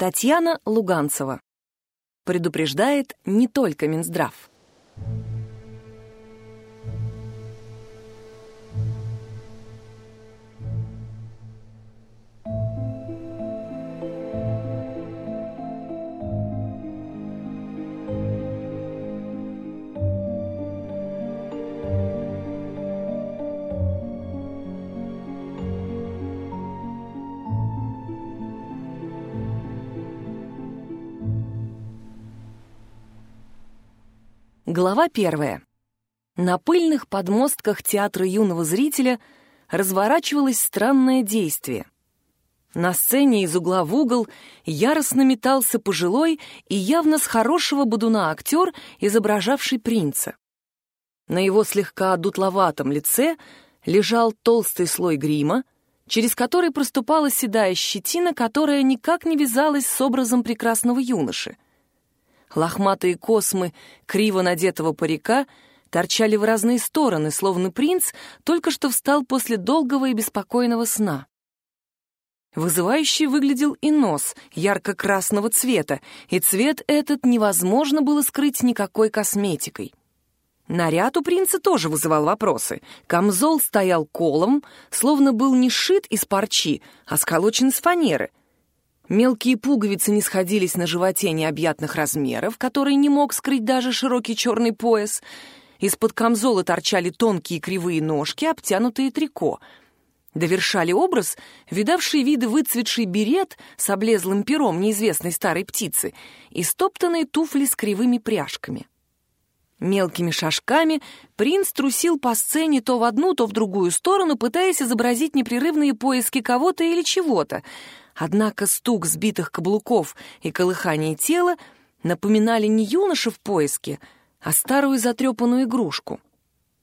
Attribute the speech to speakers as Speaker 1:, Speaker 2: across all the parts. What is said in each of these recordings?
Speaker 1: Татьяна Луганцева. Предупреждает не только Минздрав. Глава первая. На пыльных подмостках театра юного зрителя разворачивалось странное действие. На сцене из угла в угол яростно метался пожилой и явно с хорошего бодуна актер, изображавший принца. На его слегка дутловатом лице лежал толстый слой грима, через который проступала седая щетина, которая никак не вязалась с образом прекрасного юноши — Лохматые космы криво надетого парика торчали в разные стороны, словно принц только что встал после долгого и беспокойного сна. Вызывающий выглядел и нос ярко-красного цвета, и цвет этот невозможно было скрыть никакой косметикой. Наряд у принца тоже вызывал вопросы. Камзол стоял колом, словно был не сшит из парчи, а сколочен из фанеры, Мелкие пуговицы не сходились на животе необъятных размеров, который не мог скрыть даже широкий черный пояс. Из-под камзола торчали тонкие кривые ножки, обтянутые трико. Довершали образ видавший виды выцветший берет с облезлым пером неизвестной старой птицы и стоптанные туфли с кривыми пряжками. Мелкими шажками принц трусил по сцене то в одну, то в другую сторону, пытаясь изобразить непрерывные поиски кого-то или чего-то — Однако стук сбитых каблуков и колыхание тела напоминали не юноша в поиске, а старую затрепанную игрушку.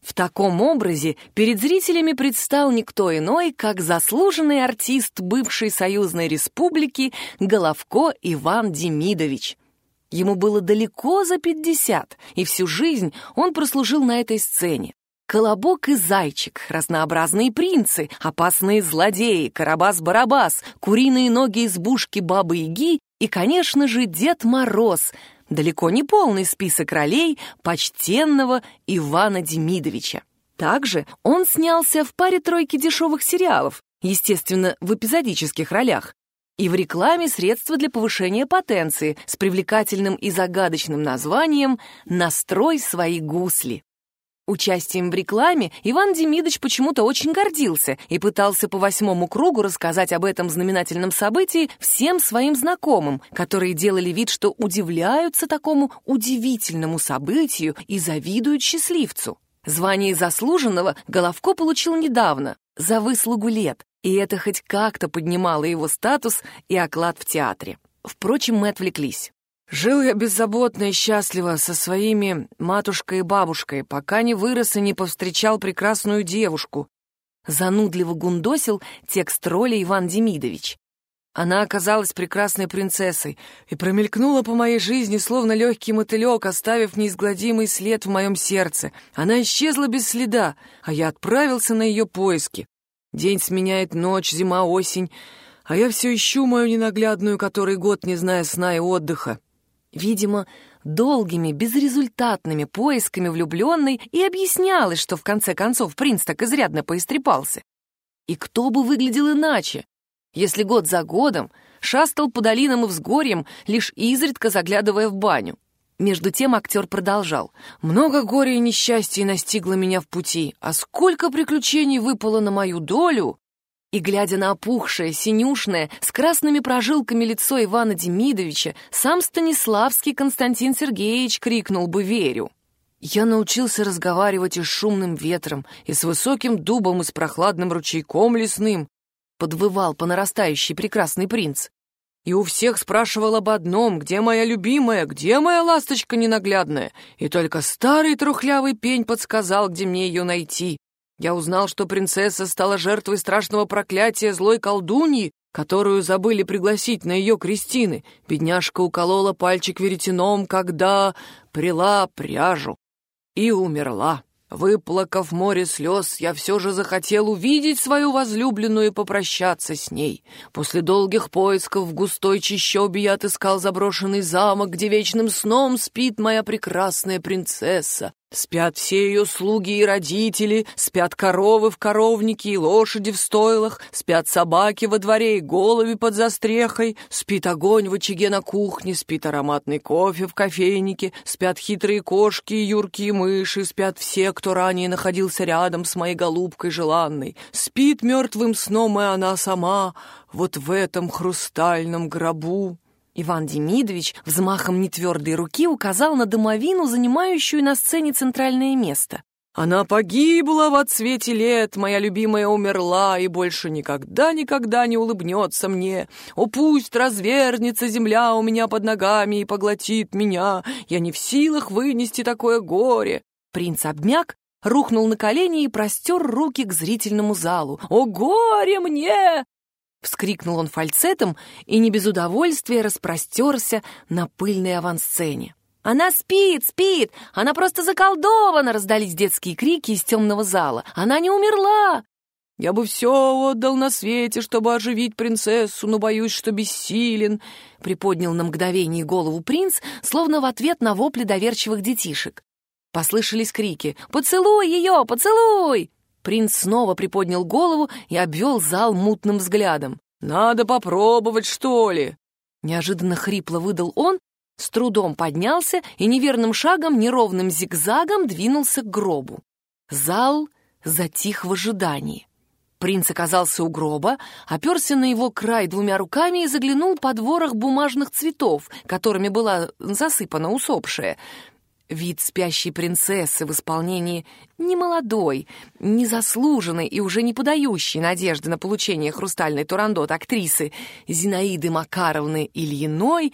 Speaker 1: В таком образе перед зрителями предстал никто иной, как заслуженный артист бывшей союзной республики Головко Иван Демидович. Ему было далеко за пятьдесят, и всю жизнь он прослужил на этой сцене. Колобок и зайчик, разнообразные принцы, опасные злодеи, Карабас-Барабас, куриные ноги избушки Бабы-Яги и, конечно же, Дед Мороз, далеко не полный список ролей почтенного Ивана Демидовича. Также он снялся в паре-тройки дешевых сериалов, естественно, в эпизодических ролях, и в рекламе средства для повышения потенции с привлекательным и загадочным названием «Настрой свои гусли». Участием в рекламе Иван Демидович почему-то очень гордился и пытался по восьмому кругу рассказать об этом знаменательном событии всем своим знакомым, которые делали вид, что удивляются такому удивительному событию и завидуют счастливцу. Звание заслуженного Головко получил недавно, за выслугу лет, и это хоть как-то поднимало его статус и оклад в театре. Впрочем, мы отвлеклись. Жил я беззаботно и счастливо со своими матушкой и бабушкой, пока не вырос и не повстречал прекрасную девушку. Занудливо гундосил текст роли Иван Демидович. Она оказалась прекрасной принцессой и промелькнула по моей жизни, словно легкий мотылек, оставив неизгладимый след в моем сердце. Она исчезла без следа, а я отправился на ее поиски. День сменяет ночь, зима, осень, а я все ищу мою ненаглядную, который год не зная сна и отдыха. Видимо, долгими, безрезультатными поисками влюбленной и объяснялось, что в конце концов принц так изрядно поистрепался. И кто бы выглядел иначе, если год за годом шастал по долинам и взгорьям, лишь изредка заглядывая в баню. Между тем актер продолжал. «Много горя и несчастья настигло меня в пути, а сколько приключений выпало на мою долю!» И, глядя на опухшее, синюшное, с красными прожилками лицо Ивана Демидовича, сам Станиславский Константин Сергеевич крикнул бы «Верю!». Я научился разговаривать и с шумным ветром, и с высоким дубом, и с прохладным ручейком лесным, подвывал по нарастающей прекрасный принц. И у всех спрашивал об одном, где моя любимая, где моя ласточка ненаглядная, и только старый трухлявый пень подсказал, где мне ее найти. Я узнал, что принцесса стала жертвой страшного проклятия злой колдуньи, которую забыли пригласить на ее крестины. Бедняжка уколола пальчик веретеном, когда прила пряжу. И умерла. Выплакав море слез, я все же захотел увидеть свою возлюбленную и попрощаться с ней. После долгих поисков в густой чащобе я отыскал заброшенный замок, где вечным сном спит моя прекрасная принцесса. Спят все ее слуги и родители, спят коровы в коровнике и лошади в стойлах, спят собаки во дворе и голуби под застрехой, спит огонь в очаге на кухне, спит ароматный кофе в кофейнике, спят хитрые кошки и юркие мыши, спят все, кто ранее находился рядом с моей голубкой желанной. Спит мертвым сном и она сама, вот в этом хрустальном гробу.
Speaker 2: Иван Демидович взмахом нетвердой руки указал на домовину, занимающую на сцене центральное место.
Speaker 1: «Она погибла в отсвете лет, моя любимая умерла и больше никогда-никогда не улыбнется мне. О, пусть развернется земля у меня под ногами и поглотит меня. Я не в силах вынести такое горе».
Speaker 2: Принц обмяк, рухнул на колени и простер руки к зрительному залу. «О, горе мне!» Вскрикнул он фальцетом и не без удовольствия распростерся на пыльной авансцене. «Она спит, спит! Она просто заколдована!» Раздались детские крики из темного зала. «Она не умерла!»
Speaker 1: «Я бы все отдал на свете, чтобы оживить принцессу, но боюсь, что бессилен», — приподнял на мгновение голову принц, словно в ответ на вопли доверчивых детишек. Послышались крики «Поцелуй ее! Поцелуй!» Принц снова приподнял голову и обвел зал мутным взглядом. «Надо попробовать, что ли?» Неожиданно хрипло выдал он, с трудом поднялся и неверным шагом, неровным зигзагом двинулся к гробу. Зал затих в ожидании. Принц оказался у гроба, оперся на его край двумя руками и заглянул под ворох бумажных цветов, которыми была засыпана усопшая. Вид спящей принцессы в исполнении немолодой, незаслуженной и уже не подающей надежды на получение хрустальной турандот актрисы Зинаиды Макаровны Ильиной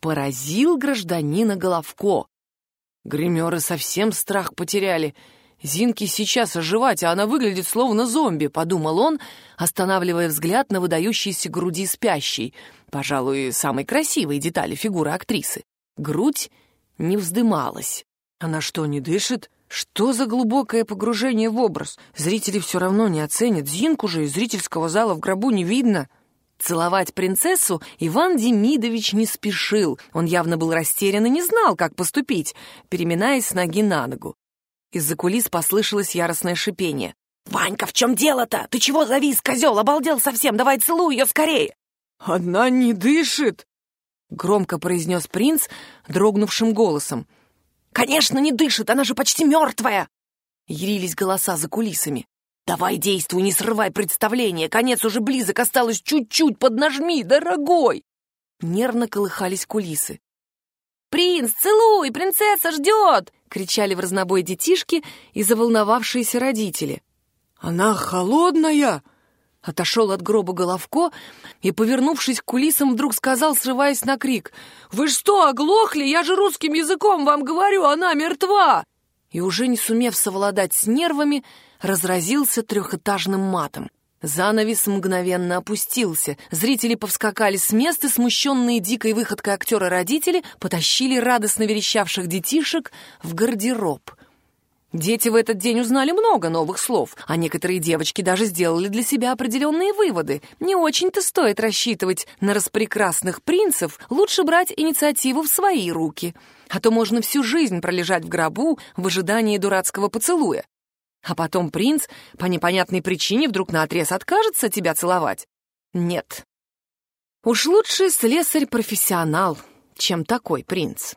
Speaker 1: поразил гражданина Головко. Гримеры совсем страх потеряли. Зинке сейчас оживать, а она выглядит словно зомби, подумал он, останавливая взгляд на выдающиеся груди спящей, пожалуй, самой красивой детали фигуры актрисы. Грудь не вздымалась. Она что, не дышит? Что за глубокое погружение в образ? Зрители все равно не оценят. Зинку же из зрительского зала в гробу не видно. Целовать принцессу Иван Демидович не спешил. Он явно был растерян и не знал, как поступить, переминаясь с ноги на ногу. Из-за кулис послышалось яростное шипение. «Ванька, в чем дело-то? Ты чего завис, козел? Обалдел совсем? Давай целуй ее скорее!» «Она не дышит!» Громко произнес принц дрогнувшим голосом.
Speaker 2: «Конечно, не дышит, она же почти мертвая!» Ярились голоса за кулисами. «Давай действуй, не срывай представление, конец уже близок, осталось чуть-чуть, поднажми, дорогой!» Нервно колыхались кулисы. «Принц, целуй, принцесса ждет!» — кричали в разнобой детишки и заволновавшиеся родители.
Speaker 1: «Она холодная!» Отошел от гроба Головко и, повернувшись к кулисам, вдруг сказал, срываясь на крик, «Вы что, оглохли? Я же русским языком вам говорю, она мертва!» И уже не сумев совладать с нервами, разразился трехэтажным матом. Занавес мгновенно опустился. Зрители повскакали с места, смущенные дикой выходкой актера родители потащили радостно верещавших детишек в гардероб — Дети в этот день узнали много новых слов, а некоторые девочки даже сделали для себя определенные выводы. Не очень-то стоит рассчитывать на распрекрасных принцев, лучше брать инициативу в свои руки. А то можно всю жизнь пролежать в гробу в ожидании дурацкого поцелуя. А потом принц по непонятной причине вдруг наотрез откажется тебя целовать. Нет. Уж лучше слесарь-профессионал, чем такой принц.